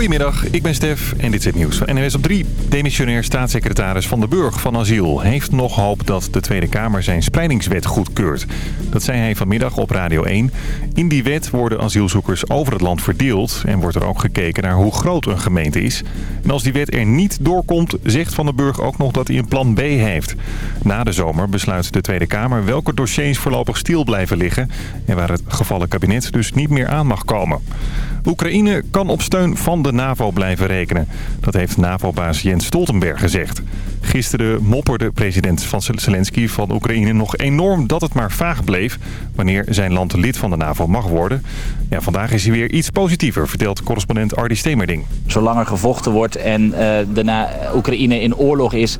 Goedemiddag, ik ben Stef en dit is het nieuws van NWS op 3. Demissionair staatssecretaris Van den Burg van Asiel heeft nog hoop dat de Tweede Kamer zijn spreidingswet goedkeurt. Dat zei hij vanmiddag op Radio 1. In die wet worden asielzoekers over het land verdeeld en wordt er ook gekeken naar hoe groot een gemeente is. En als die wet er niet doorkomt, zegt Van den Burg ook nog dat hij een plan B heeft. Na de zomer besluit de Tweede Kamer welke dossiers voorlopig stil blijven liggen en waar het gevallen kabinet dus niet meer aan mag komen. Oekraïne kan op steun van de NAVO blijven rekenen. Dat heeft NAVO-baas Jens Stoltenberg gezegd. Gisteren mopperde president van Zelensky van Oekraïne nog enorm dat het maar vaag bleef... wanneer zijn land lid van de NAVO mag worden. Ja, vandaag is hij weer iets positiever, vertelt correspondent Ardi Stemerding. Zolang er gevochten wordt en uh, daarna Oekraïne in oorlog is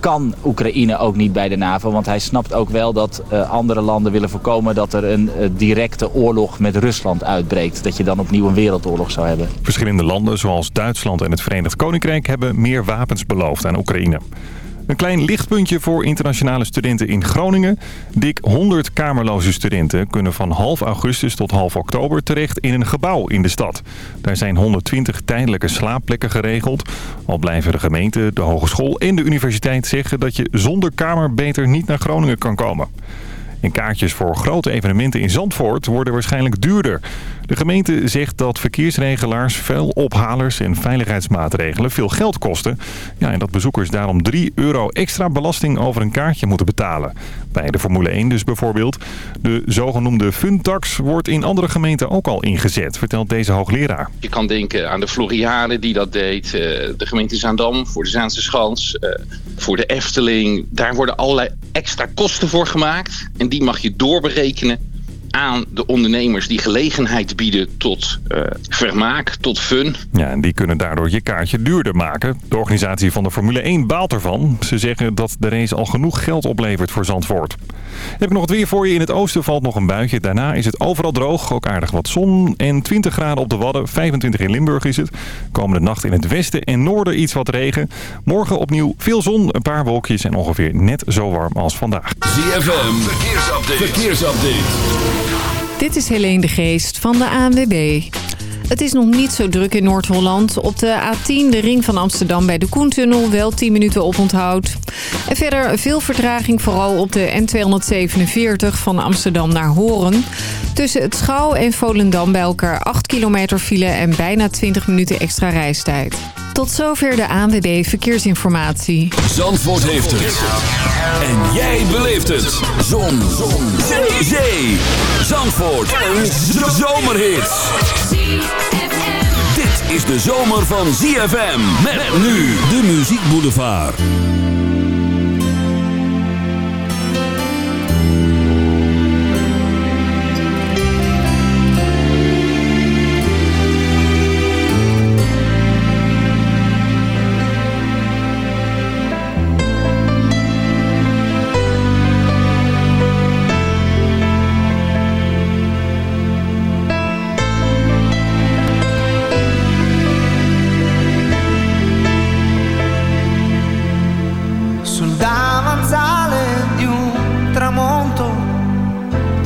kan Oekraïne ook niet bij de NAVO. Want hij snapt ook wel dat uh, andere landen willen voorkomen dat er een uh, directe oorlog met Rusland uitbreekt. Dat je dan opnieuw een wereldoorlog zou hebben. Verschillende landen zoals Duitsland en het Verenigd Koninkrijk hebben meer wapens beloofd aan Oekraïne. Een klein lichtpuntje voor internationale studenten in Groningen. Dik 100 kamerloze studenten kunnen van half augustus tot half oktober terecht in een gebouw in de stad. Daar zijn 120 tijdelijke slaapplekken geregeld. Al blijven de gemeente, de hogeschool en de universiteit zeggen dat je zonder kamer beter niet naar Groningen kan komen. En kaartjes voor grote evenementen in Zandvoort worden waarschijnlijk duurder. De gemeente zegt dat verkeersregelaars, veel ophalers en veiligheidsmaatregelen veel geld kosten. Ja, en dat bezoekers daarom 3 euro extra belasting over een kaartje moeten betalen. Bij de Formule 1 dus bijvoorbeeld. De zogenoemde funtax wordt in andere gemeenten ook al ingezet, vertelt deze hoogleraar. Je kan denken aan de Floriade die dat deed, eh, de gemeente Zaandam voor de Zaanse Schans, eh, voor de Efteling. Daar worden allerlei extra kosten voor gemaakt en die mag je doorberekenen aan de ondernemers die gelegenheid bieden tot uh, vermaak, tot fun. Ja, en die kunnen daardoor je kaartje duurder maken. De organisatie van de Formule 1 baalt ervan. Ze zeggen dat de race al genoeg geld oplevert voor Zandvoort. Heb ik nog het weer voor je. In het oosten valt nog een buitje. Daarna is het overal droog. Ook aardig wat zon. En 20 graden op de Wadden. 25 in Limburg is het. Komende nacht in het westen en noorden iets wat regen. Morgen opnieuw veel zon. Een paar wolkjes en ongeveer net zo warm als vandaag. ZFM. Verkeersupdate. Verkeersupdate. Dit is Helene de Geest van de ANWB. Het is nog niet zo druk in Noord-Holland. Op de A10, de ring van Amsterdam bij de Koentunnel, wel 10 minuten oponthoud. En verder veel vertraging vooral op de N247 van Amsterdam naar Horen. Tussen het Schouw en Volendam bij elkaar 8 kilometer file en bijna 20 minuten extra reistijd. Tot zover de ANWB Verkeersinformatie. Zandvoort heeft het. En jij beleeft het. Zon. Zon. Zee. Zee. Zandvoort. Een zomerhit. Dit is de zomer van ZFM. Met nu de Muziek Boulevard.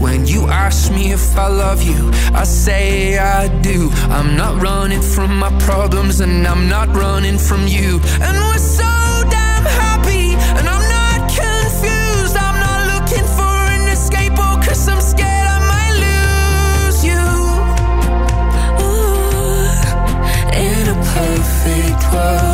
When you ask me if I love you, I say I do. I'm not running from my problems, and I'm not running from you. And we're so damn happy, and I'm not confused. I'm not looking for an escape, oh, cause I'm scared I might lose you. In a perfect world.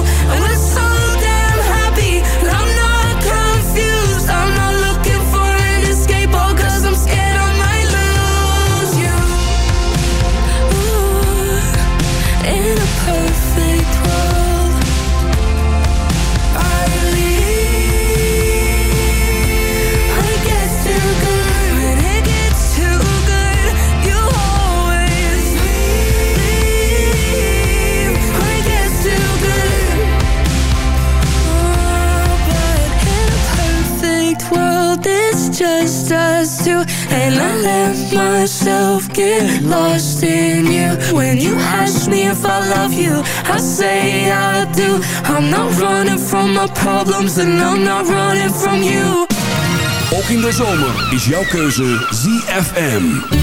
Just us two, and I let myself get lost in you. When you ask me if I love you, I say I do. I'm not running from my problems, and I'm not running from you. Ook in de zomer is jouw keuze ZFM.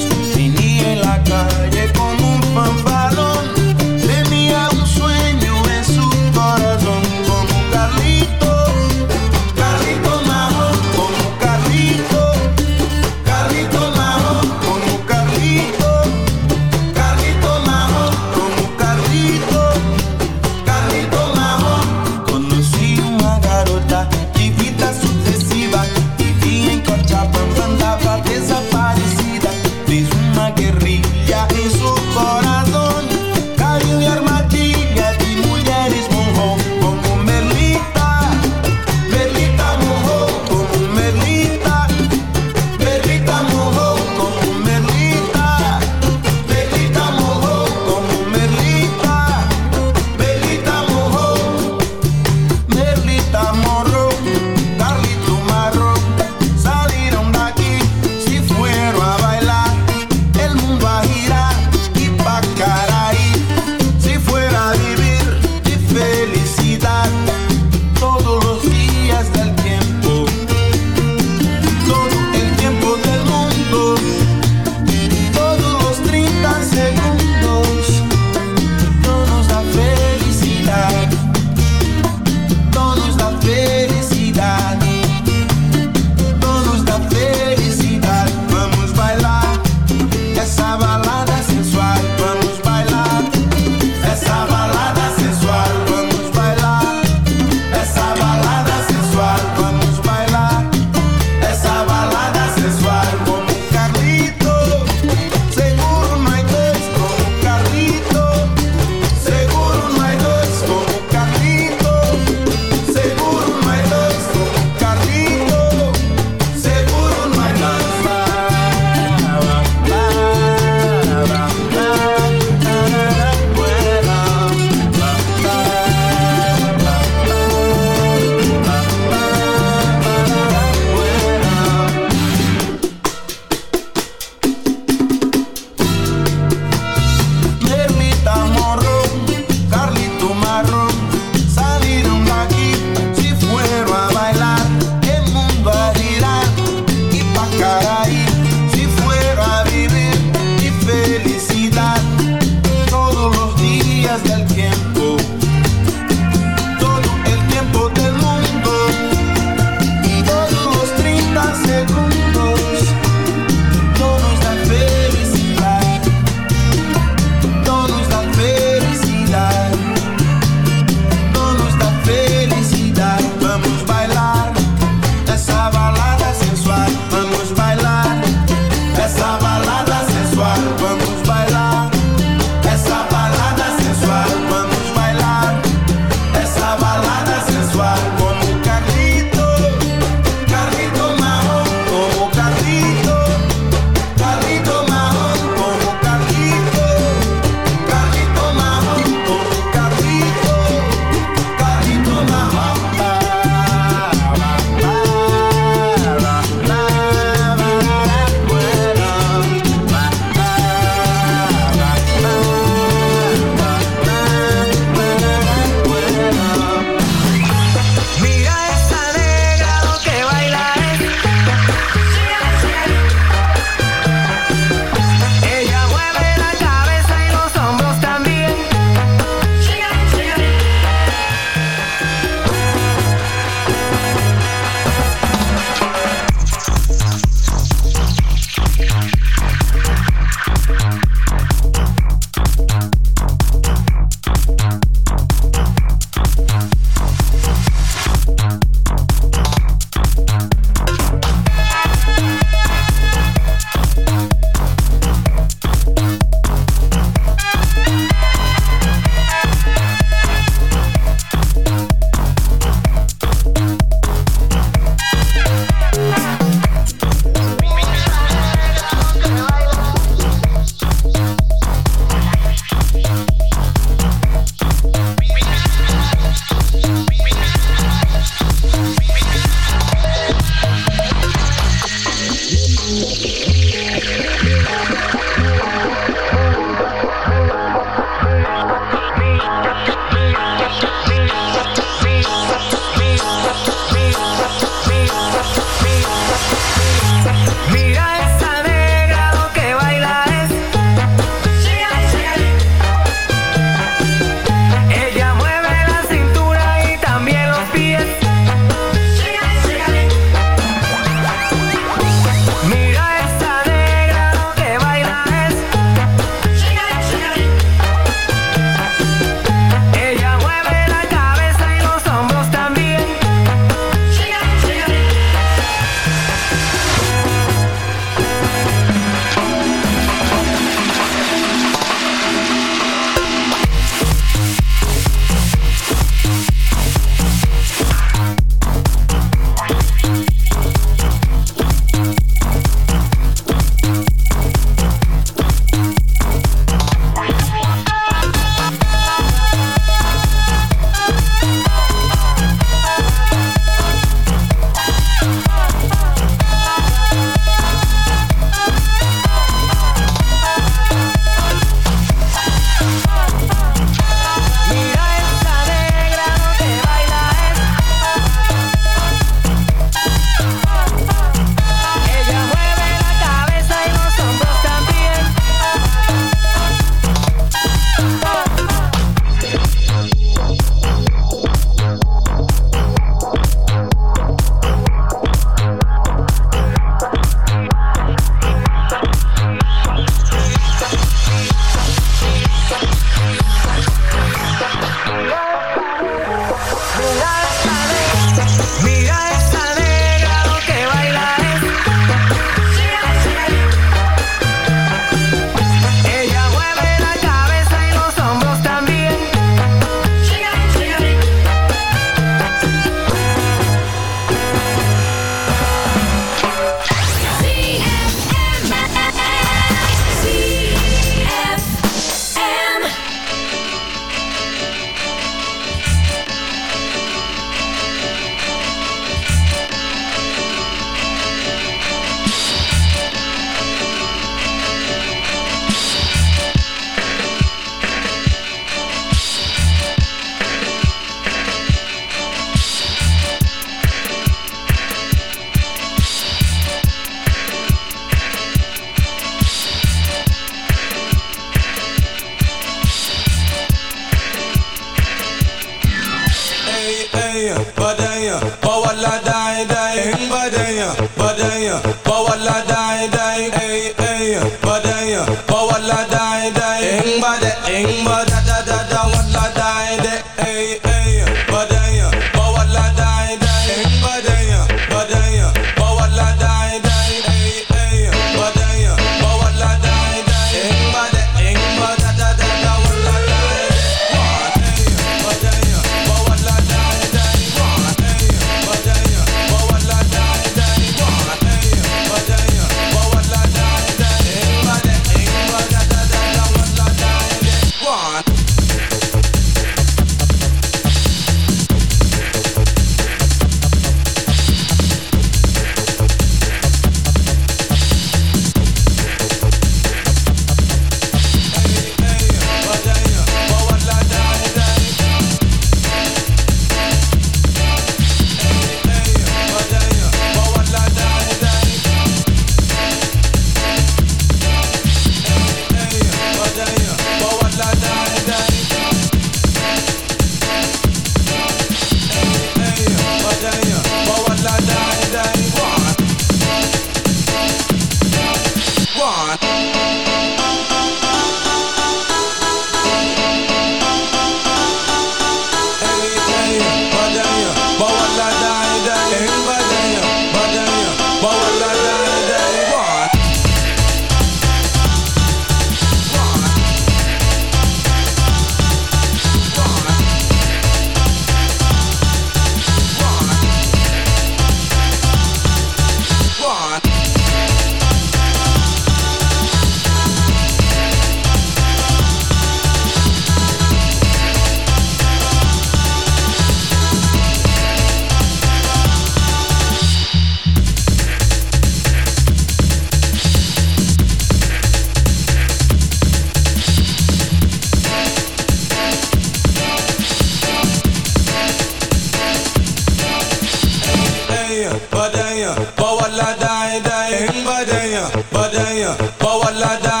Badaya, bawala dai dai, badaya, badaya, bawala dai,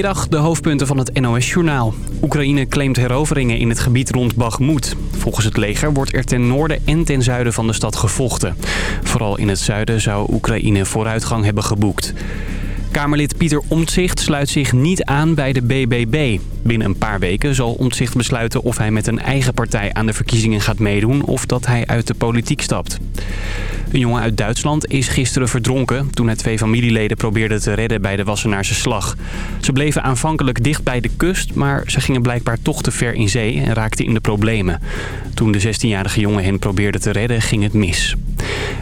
Goedemiddag, de hoofdpunten van het NOS-journaal. Oekraïne claimt heroveringen in het gebied rond Bakhmut. Volgens het leger wordt er ten noorden en ten zuiden van de stad gevochten. Vooral in het zuiden zou Oekraïne vooruitgang hebben geboekt. Kamerlid Pieter Omtzigt sluit zich niet aan bij de BBB. Binnen een paar weken zal Omtzigt besluiten of hij met een eigen partij aan de verkiezingen gaat meedoen... of dat hij uit de politiek stapt. Een jongen uit Duitsland is gisteren verdronken toen hij twee familieleden probeerde te redden bij de Wassenaarse slag. Ze bleven aanvankelijk dicht bij de kust, maar ze gingen blijkbaar toch te ver in zee en raakten in de problemen. Toen de 16-jarige jongen hen probeerde te redden, ging het mis.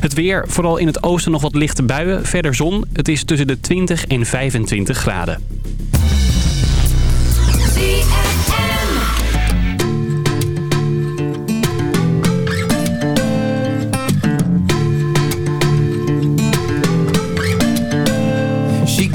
Het weer, vooral in het oosten nog wat lichte buien, verder zon. Het is tussen de 20 en 25 graden.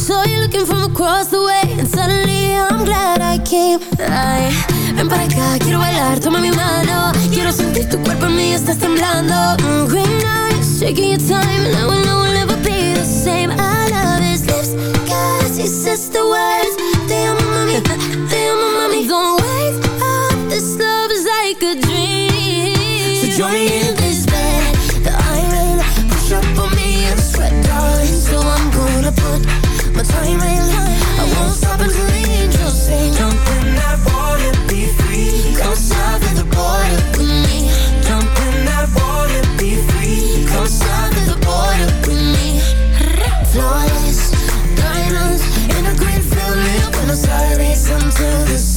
Saw you looking from across the way, and suddenly I'm glad I came. Ay, ven para acá, quiero bailar, toma mi mano. Quiero sentir tu cuerpo en mí, estás temblando. Mm, green eyes, taking your time, and I will know we'll never be the same. I love his lips, cause he says the words. Te amo, mami, te amo, mami. Don't wake up, this love is like a dream. So join me in this bed that I'm. Push up on me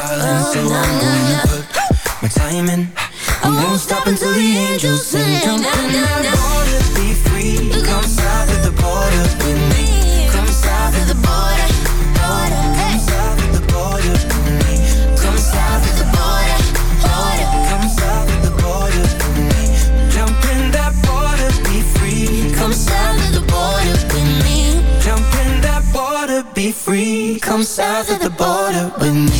darling. So I'm gonna put my time in. I won't stop until the angels sing. Jump in that water, be free. Come south of the border with me. Come south of the border, border. Come south of the border with me. Come south of the border, border. Come south of the border with me. Jump in that water, be free. Come south of the border with me. Jump in that water, be free. Come south of the border with me.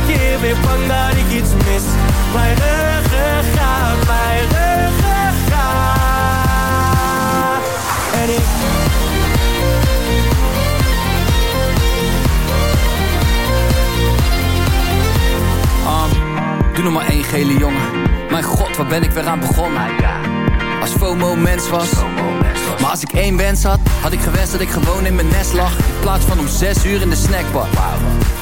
keer weer bang dat ik iets mis Mijn ruggengraat, mijn ruggengraat En ik Um, doe nog maar één gele jongen. Mijn god, waar ben ik weer aan begonnen? Als FOMO mens was. Maar als ik één wens had, had ik gewenst dat ik gewoon in mijn nest lag. In plaats van om zes uur in de snackbar.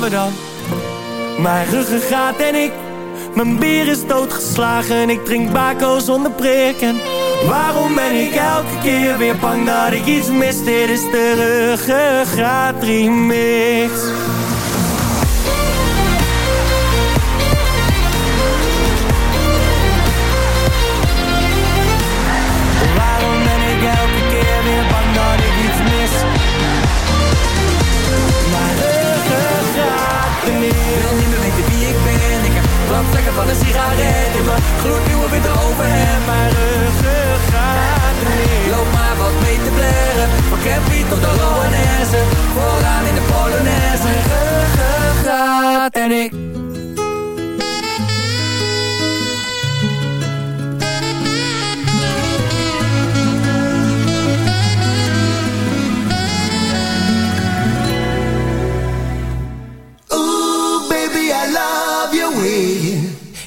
staan we dan? Mijn en ik mijn bier is doodgeslagen, ik drink bako zonder prik En waarom ben ik elke keer weer bang dat ik iets mis? Dit is de ruggengraat remix van een sigaret in mijn gloednieuwe witte overhemd. Mijn ruggengraat remix Loop maar wat mee te blaren. Van Campy tot de Loanesse. Vooraan in de Polonaise. Ruggengraat en ik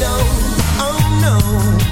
Don't. oh no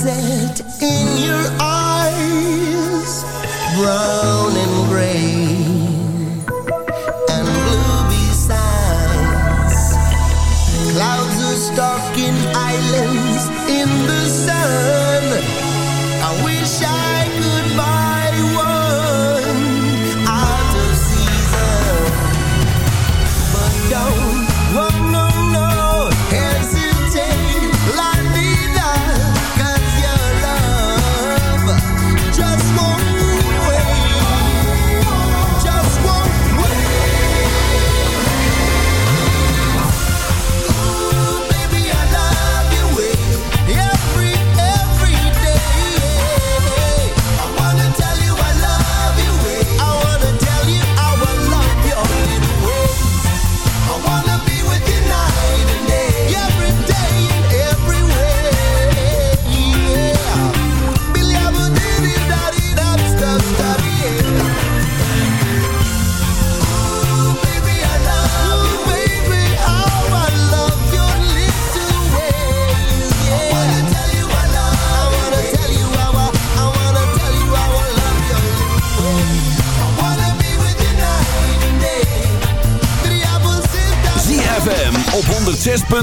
Set in your eyes.